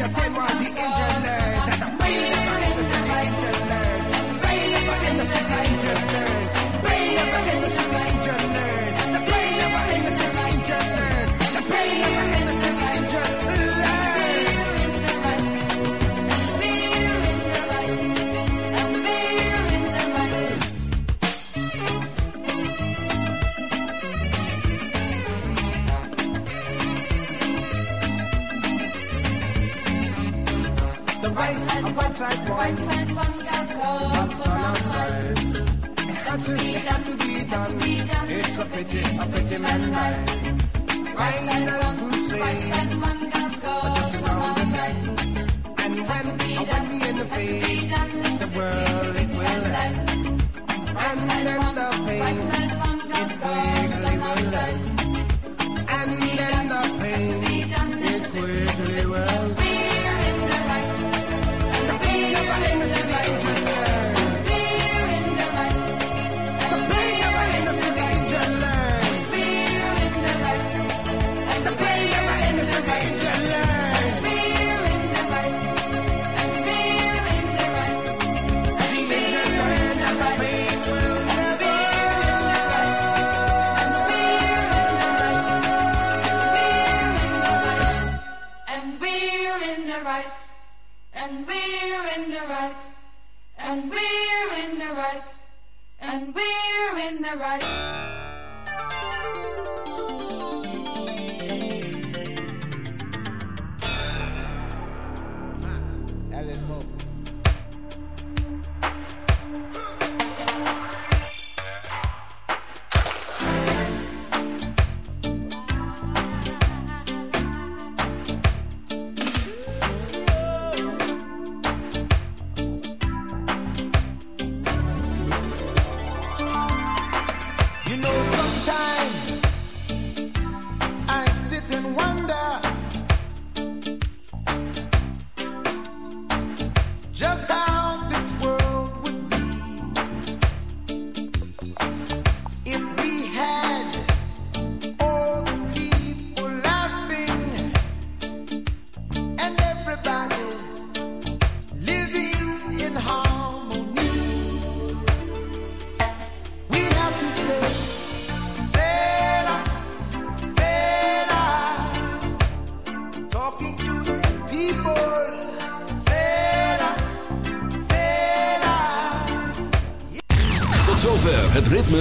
your temper, the angel. right side, one has gone. That's on our side. To be to be done. It's a pity, it's a pity man. Right side, one crusade. Right side, one side. And when, when we the world Alan Pope.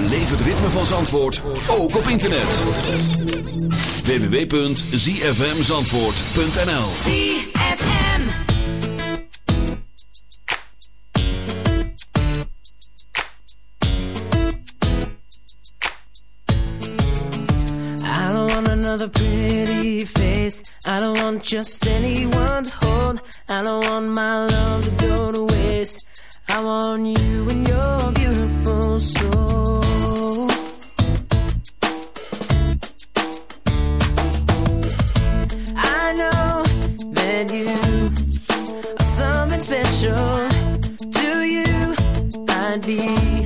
Beleef het ritme van Zandvoort, ook op internet. www.zfmzandvoort.nl ZFM I don't want another pretty face. I don't want just anyone to hold. I don't want my love to go to waste. I want you and your beautiful soul. something special to you. I'd be.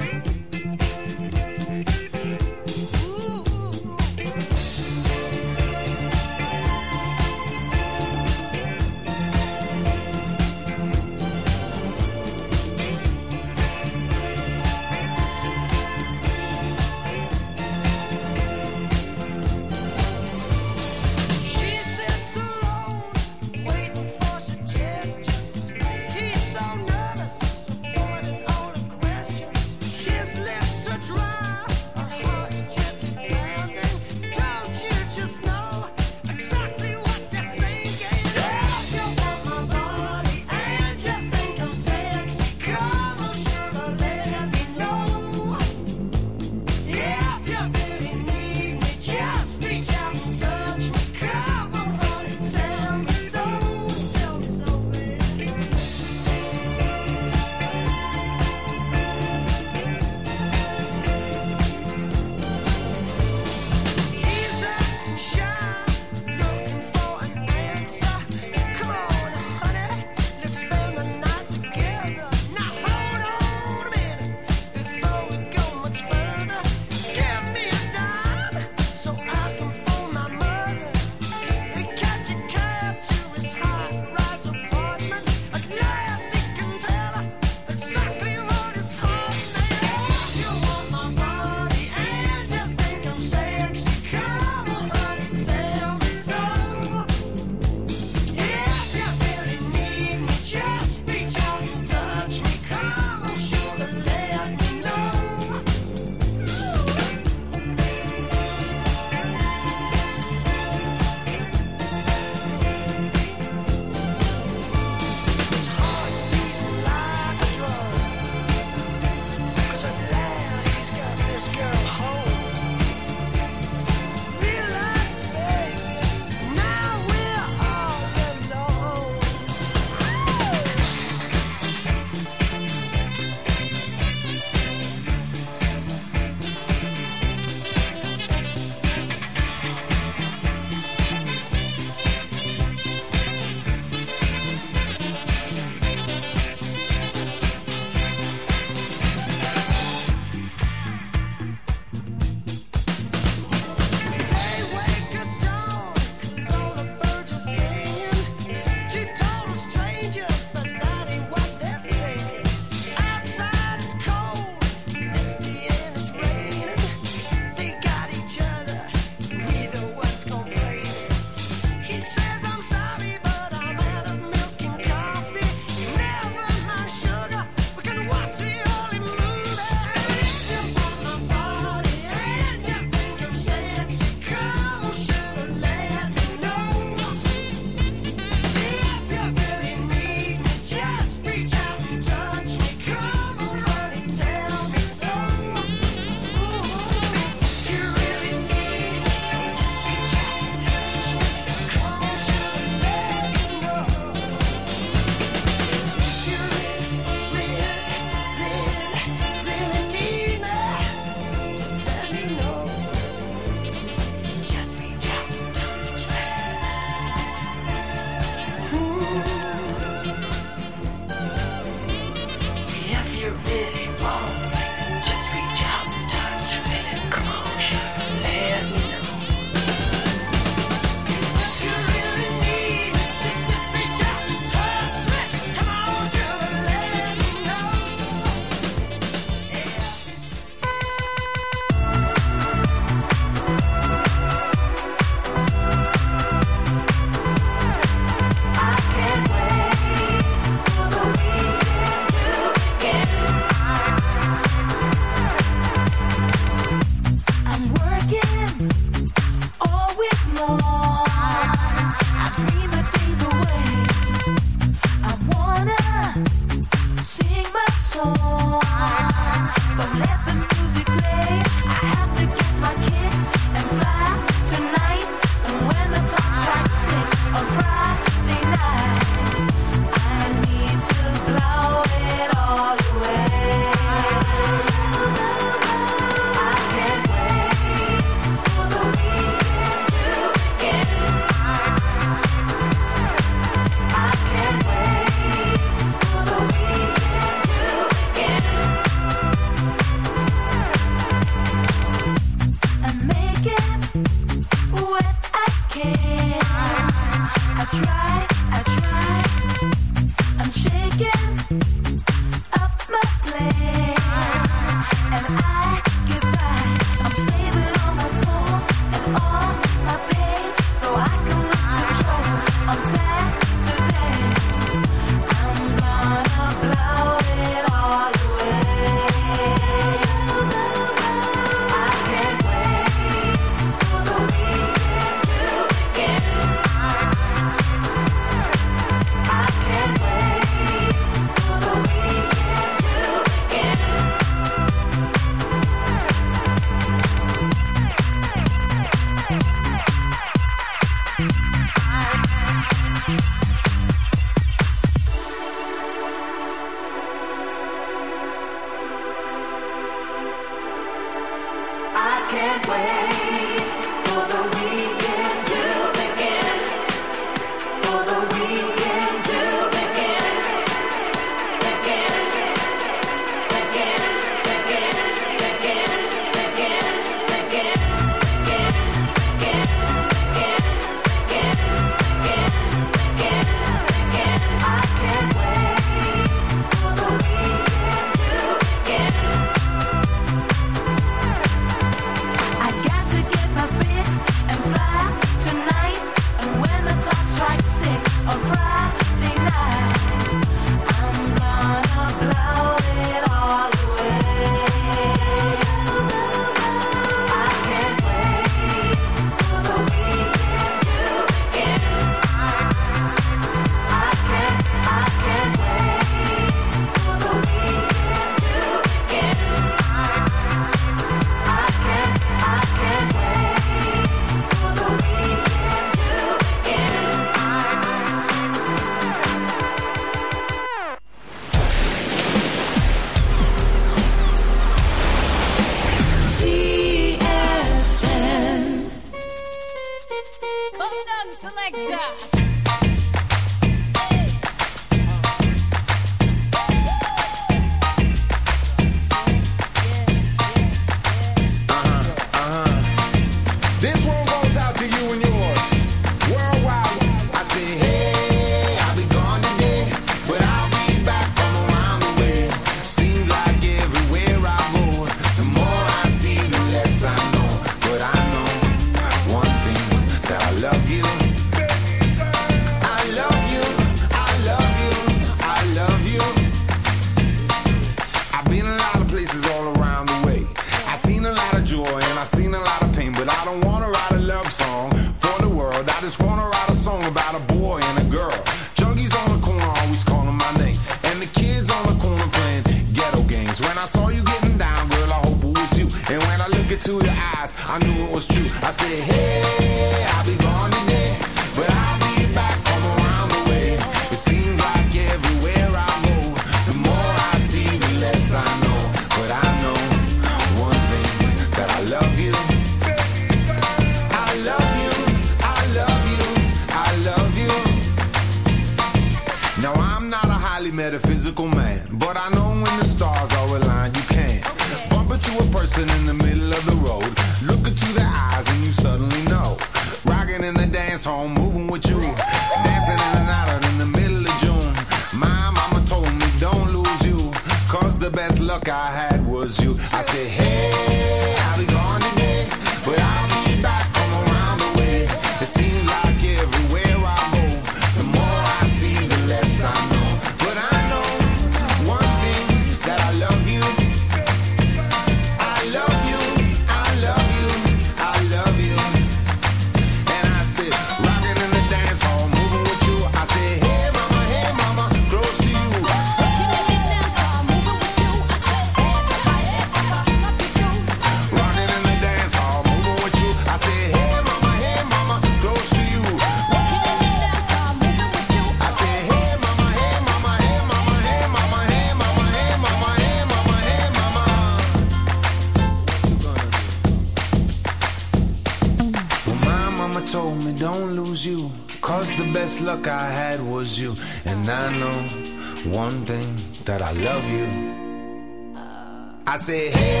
I love you. I say, hey, I'll be gone.